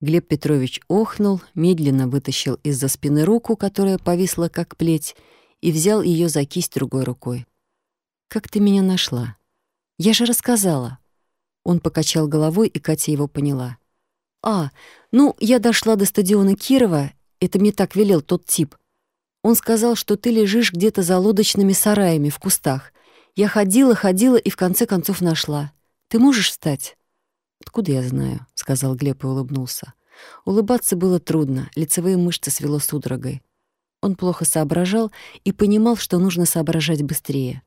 Глеб Петрович охнул, медленно вытащил из-за спины руку, которая повисла как плеть, и взял ее за кисть другой рукой. «Как ты меня нашла?» «Я же рассказала». Он покачал головой, и Катя его поняла. «А, ну, я дошла до стадиона Кирова, это мне так велел тот тип. Он сказал, что ты лежишь где-то за лодочными сараями в кустах. Я ходила, ходила и в конце концов нашла. Ты можешь встать?» «Откуда я знаю?» — сказал Глеб и улыбнулся. Улыбаться было трудно, лицевые мышцы свело судорогой. Он плохо соображал и понимал, что нужно соображать быстрее.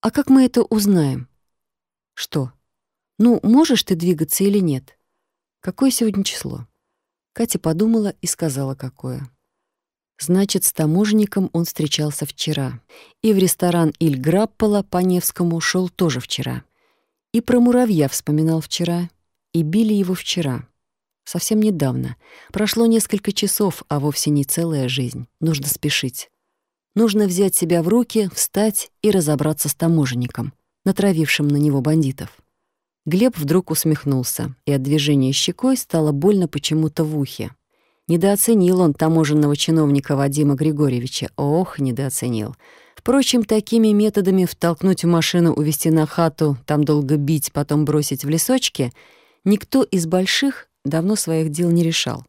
«А как мы это узнаем?» «Что? Ну, можешь ты двигаться или нет? Какое сегодня число?» Катя подумала и сказала, какое. Значит, с таможенником он встречался вчера. И в ресторан Иль Граппола по Невскому шел тоже вчера. И про муравья вспоминал вчера, и били его вчера. Совсем недавно. Прошло несколько часов, а вовсе не целая жизнь. Нужно спешить. Нужно взять себя в руки, встать и разобраться с таможенником, натравившим на него бандитов. Глеб вдруг усмехнулся, и от движения щекой стало больно почему-то в ухе. Недооценил он таможенного чиновника Вадима Григорьевича. Ох, недооценил. Впрочем, такими методами втолкнуть в машину, увезти на хату, там долго бить, потом бросить в лесочки, никто из больших давно своих дел не решал.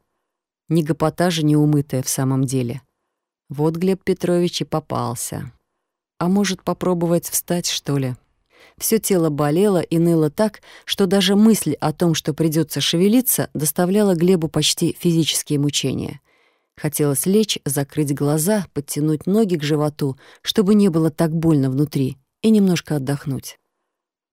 Ни гопота не умытая в самом деле. Вот Глеб Петрович и попался. А может, попробовать встать, что ли? Все тело болело и ныло так, что даже мысль о том, что придется шевелиться, доставляла Глебу почти физические мучения. Хотелось лечь, закрыть глаза, подтянуть ноги к животу, чтобы не было так больно внутри, и немножко отдохнуть.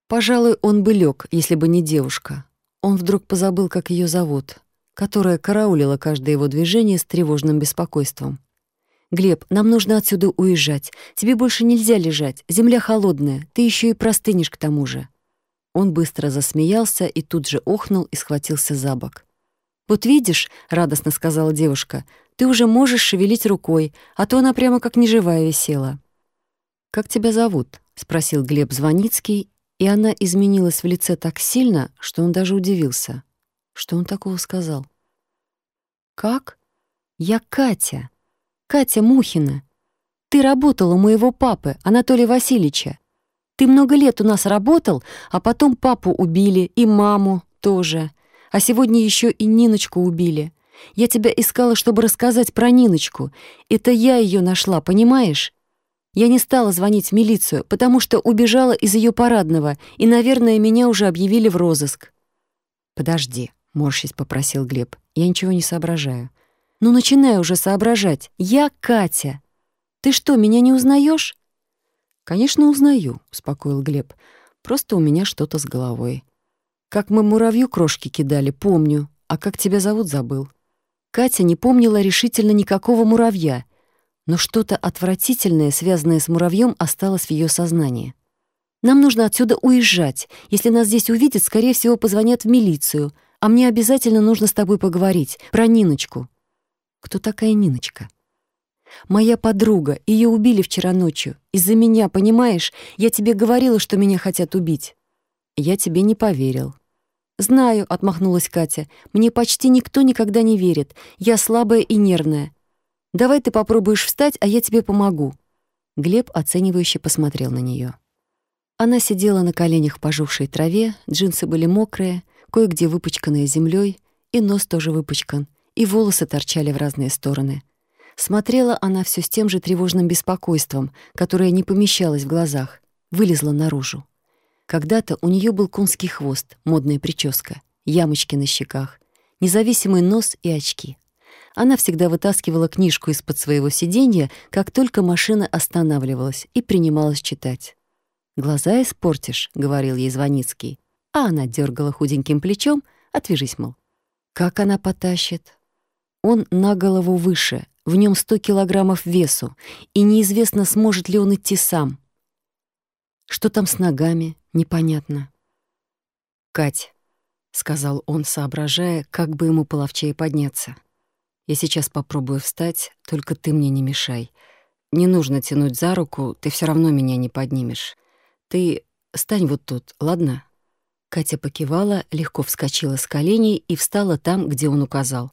Пожалуй, он бы лег, если бы не девушка. Он вдруг позабыл, как ее зовут, которая караулила каждое его движение с тревожным беспокойством. «Глеб, нам нужно отсюда уезжать. Тебе больше нельзя лежать. Земля холодная. Ты еще и простынешь к тому же». Он быстро засмеялся и тут же охнул и схватился за бок. «Вот видишь», — радостно сказала девушка, ты уже можешь шевелить рукой, а то она прямо как неживая висела». «Как тебя зовут?» — спросил Глеб Звоницкий, и она изменилась в лице так сильно, что он даже удивился. Что он такого сказал? «Как? Я Катя. Катя Мухина. Ты работал у моего папы, Анатолия Васильевича. Ты много лет у нас работал, а потом папу убили, и маму тоже. А сегодня еще и Ниночку убили. Я тебя искала, чтобы рассказать про Ниночку. Это я ее нашла, понимаешь? Я не стала звонить в милицию, потому что убежала из ее парадного, и, наверное, меня уже объявили в розыск». «Подожди», — морщись попросил Глеб. «Я ничего не соображаю». «Ну, начинай уже соображать. Я Катя. Ты что, меня не узнаешь? «Конечно, узнаю», — успокоил Глеб. «Просто у меня что-то с головой. Как мы муравью крошки кидали, помню, а как тебя зовут, забыл». Катя не помнила решительно никакого муравья, но что-то отвратительное, связанное с муравьем, осталось в ее сознании. «Нам нужно отсюда уезжать. Если нас здесь увидят, скорее всего, позвонят в милицию. А мне обязательно нужно с тобой поговорить. Про Ниночку». «Кто такая Ниночка?» «Моя подруга. Ее убили вчера ночью. Из-за меня, понимаешь? Я тебе говорила, что меня хотят убить». «Я тебе не поверил», «Знаю», — отмахнулась Катя. «Мне почти никто никогда не верит. Я слабая и нервная. Давай ты попробуешь встать, а я тебе помогу». Глеб оценивающе посмотрел на нее. Она сидела на коленях в пожухшей траве, джинсы были мокрые, кое-где выпачканные землей, и нос тоже выпачкан, и волосы торчали в разные стороны. Смотрела она все с тем же тревожным беспокойством, которое не помещалось в глазах, вылезла наружу. Когда-то у нее был конский хвост, модная прическа, ямочки на щеках, независимый нос и очки. Она всегда вытаскивала книжку из-под своего сиденья, как только машина останавливалась, и принималась читать. «Глаза испортишь», — говорил ей Звоницкий. А она дергала худеньким плечом, отвяжись, мол. Как она потащит? Он на голову выше, в нем сто килограммов весу, и неизвестно, сможет ли он идти сам. Что там с ногами, непонятно. «Кать», — сказал он, соображая, как бы ему половчее подняться. «Я сейчас попробую встать, только ты мне не мешай. Не нужно тянуть за руку, ты все равно меня не поднимешь. Ты стань вот тут, ладно?» Катя покивала, легко вскочила с коленей и встала там, где он указал.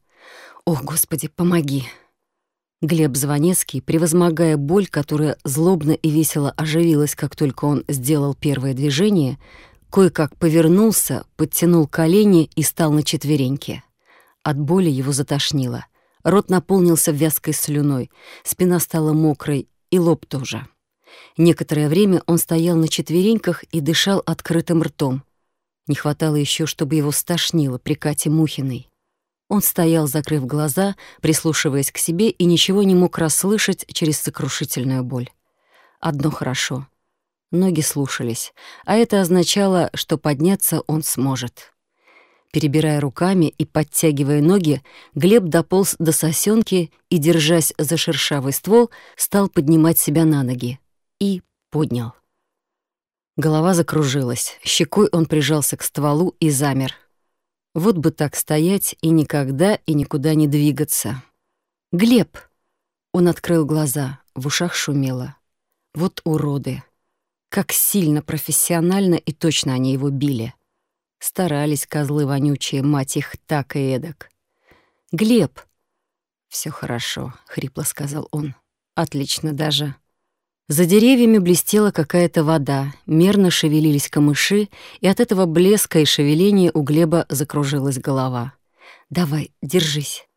«О, Господи, помоги!» Глеб Звонецкий, превозмогая боль, которая злобно и весело оживилась, как только он сделал первое движение, кое-как повернулся, подтянул колени и стал на четвереньки. От боли его затошнило. Рот наполнился вязкой слюной, спина стала мокрой, и лоб тоже. Некоторое время он стоял на четвереньках и дышал открытым ртом. Не хватало еще, чтобы его стошнило при Кате Мухиной. Он стоял, закрыв глаза, прислушиваясь к себе, и ничего не мог расслышать через сокрушительную боль. Одно хорошо. Ноги слушались, а это означало, что подняться он сможет. Перебирая руками и подтягивая ноги, Глеб дополз до сосенки и, держась за шершавый ствол, стал поднимать себя на ноги. И поднял. Голова закружилась, щекой он прижался к стволу и замер — вот бы так стоять и никогда и никуда не двигаться. «Глеб!» Он открыл глаза, в ушах шумело. Вот уроды. Как сильно, профессионально и точно они его били. Старались козлы вонючие, мать их, так и эдак. «Глеб!» Все хорошо», — хрипло сказал он. «Отлично даже». За деревьями блестела какая-то вода, мерно шевелились камыши, и от этого блеска и шевеления у Глеба закружилась голова. «Давай, держись».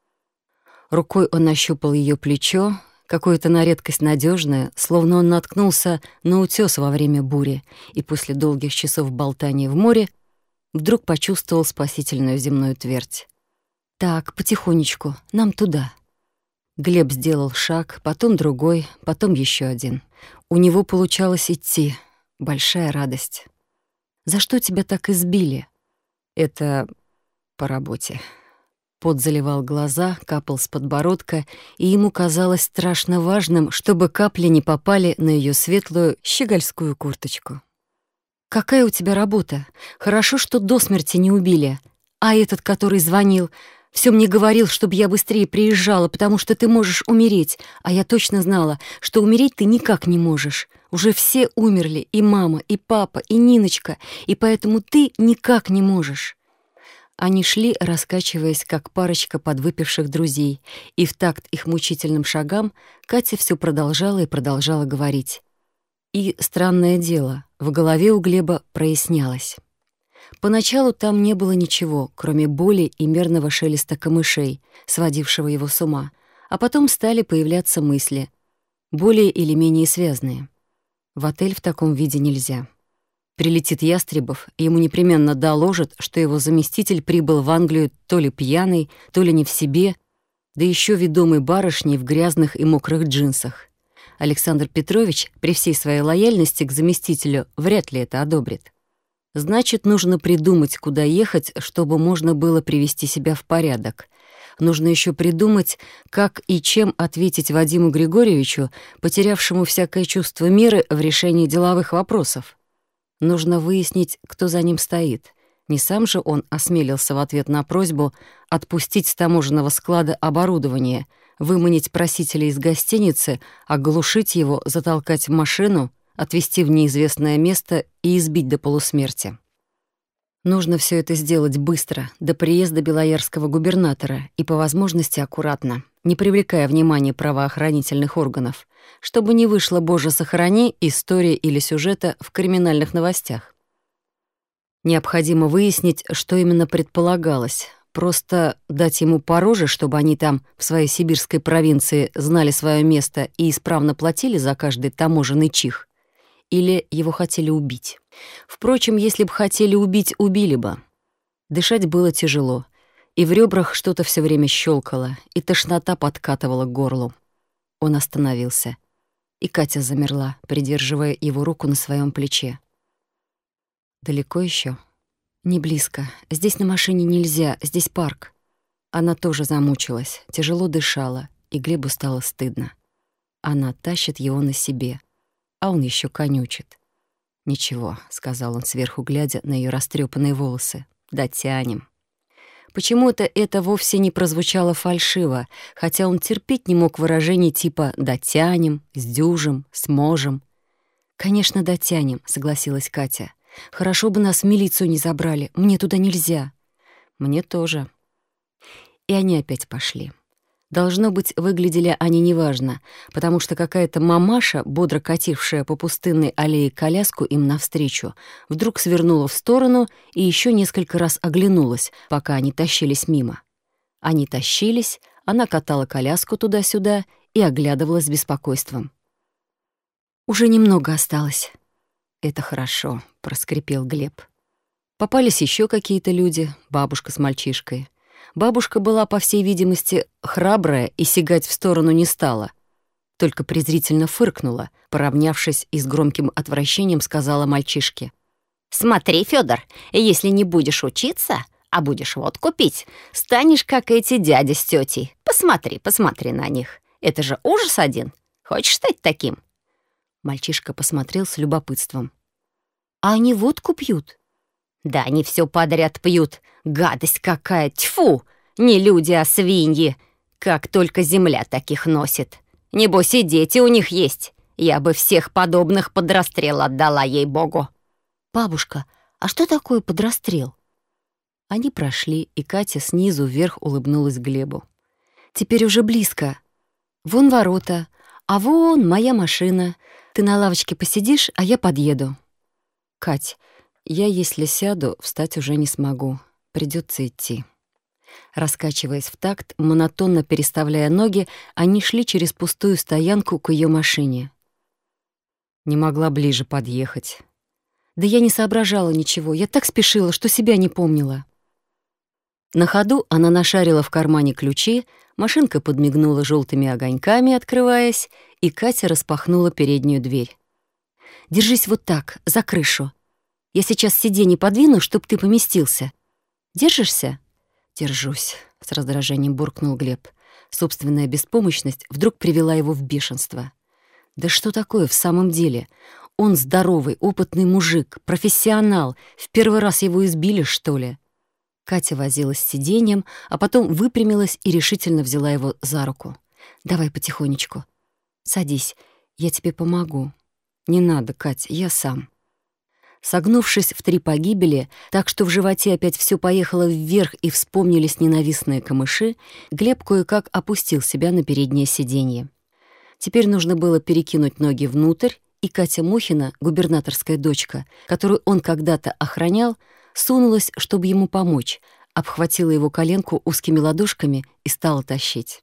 Рукой он нащупал ее плечо, какое-то на редкость надежное, словно он наткнулся на утес во время бури, и после долгих часов болтания в море вдруг почувствовал спасительную земную твердь. «Так, потихонечку, нам туда». Глеб сделал шаг, потом другой, потом еще один. У него получалось идти. Большая радость. «За что тебя так избили?» «Это по работе». Пот заливал глаза, капал с подбородка, и ему казалось страшно важным, чтобы капли не попали на ее светлую щегольскую курточку. «Какая у тебя работа? Хорошо, что до смерти не убили. А этот, который звонил, все мне говорил, чтобы я быстрее приезжала, потому что ты можешь умереть, а я точно знала, что умереть ты никак не можешь. Уже все умерли, и мама, и папа, и Ниночка, и поэтому ты никак не можешь». Они шли, раскачиваясь, как парочка подвыпивших друзей, и в такт их мучительным шагам Катя все продолжала и продолжала говорить. И, странное дело, в голове у Глеба прояснялось. Поначалу там не было ничего, кроме боли и мерного шелеста камышей, сводившего его с ума, а потом стали появляться мысли, более или менее связанные. В отель в таком виде нельзя. Прилетит Ястребов, и ему непременно доложат, что его заместитель прибыл в Англию то ли пьяный, то ли не в себе, да еще ведомый барышней в грязных и мокрых джинсах. Александр Петрович, при всей своей лояльности к заместителю, вряд ли это одобрит. Значит, нужно придумать, куда ехать, чтобы можно было привести себя в порядок. Нужно еще придумать, как и чем ответить Вадиму Григорьевичу, потерявшему всякое чувство меры в решении деловых вопросов. Нужно выяснить, кто за ним стоит. Не сам же он осмелился в ответ на просьбу отпустить с таможенного склада оборудование, выманить просителя из гостиницы, оглушить его, затолкать в машину — отвезти в неизвестное место и избить до полусмерти. Нужно все это сделать быстро, до приезда белоярского губернатора и по возможности аккуратно, не привлекая внимания правоохранительных органов, чтобы не вышло, боже, сохрани, история или сюжета в криминальных новостях. Необходимо выяснить, что именно предполагалось, просто дать ему пороже, чтобы они там, в своей сибирской провинции, знали свое место и исправно платили за каждый таможенный чих, или его хотели убить. Впрочем, если бы хотели убить, убили бы. Дышать было тяжело, и в ребрах что-то все время щелкало, и тошнота подкатывала к горлу. Он остановился, и Катя замерла, придерживая его руку на своем плече. «Далеко еще? «Не близко. Здесь на машине нельзя, здесь парк». Она тоже замучилась, тяжело дышала, и Глебу стало стыдно. Она тащит его на себе — а он еще конючит. «Ничего», — сказал он сверху, глядя на ее растрепанные волосы. «Дотянем». Почему-то это вовсе не прозвучало фальшиво, хотя он терпеть не мог выражений типа «дотянем», «сдюжим», «сможем». «Конечно, дотянем», — согласилась Катя. Хорошо бы нас в милицию не забрали. Мне туда нельзя». «Мне тоже». И они опять пошли. Должно быть, выглядели они неважно, потому что какая-то мамаша, бодро катившая по пустынной аллее коляску им навстречу, вдруг свернула в сторону и еще несколько раз оглянулась, пока они тащились мимо. Они тащились, она катала коляску туда-сюда и оглядывалась с беспокойством. «Уже немного осталось». «Это хорошо», — проскрипел Глеб. Попались еще какие-то люди, бабушка с мальчишкой. Бабушка была, по всей видимости, храбрая и сигать в сторону не стала. Только презрительно фыркнула, поравнявшись и с громким отвращением сказала мальчишке. «Смотри, Федор, если не будешь учиться, а будешь водку пить, станешь, как эти дяди с тетей. Посмотри, посмотри на них. Это же ужас один. Хочешь стать таким?» Мальчишка посмотрел с любопытством. «А они водку пьют?» «Да они все подряд пьют. Гадость какая! Тьфу! Не люди, а свиньи! Как только земля таких носит! Небось и дети у них есть! Я бы всех подобных под расстрел отдала ей-богу!» «Бабушка, а что такое подрастрел?» Они прошли, и Катя снизу вверх улыбнулась Глебу. «Теперь уже близко. Вон ворота, а вон моя машина. Ты на лавочке посидишь, а я подъеду». «Кать, я, если сяду, встать уже не смогу. Придется идти. Раскачиваясь в такт, монотонно переставляя ноги, они шли через пустую стоянку к ее машине. Не могла ближе подъехать. Да я не соображала ничего, я так спешила, что себя не помнила. На ходу она нашарила в кармане ключи, машинка подмигнула желтыми огоньками, открываясь, и Катя распахнула переднюю дверь. «Держись вот так, за крышу. Я сейчас сиденье подвину, чтоб ты поместился. Держишься?» «Держусь», — с раздражением буркнул Глеб. Собственная беспомощность вдруг привела его в бешенство. «Да что такое в самом деле? Он здоровый, опытный мужик, профессионал. В первый раз его избили, что ли?» Катя возилась с сиденьем, а потом выпрямилась и решительно взяла его за руку. «Давай потихонечку. Садись, я тебе помогу». «Не надо, Катя, я сам». Согнувшись в три погибели, так что в животе опять все поехало вверх и вспомнились ненавистные камыши, Глеб кое-как опустил себя на переднее сиденье. Теперь нужно было перекинуть ноги внутрь, и Катя Мухина, губернаторская дочка, которую он когда-то охранял, сунулась, чтобы ему помочь, обхватила его коленку узкими ладошками и стала тащить.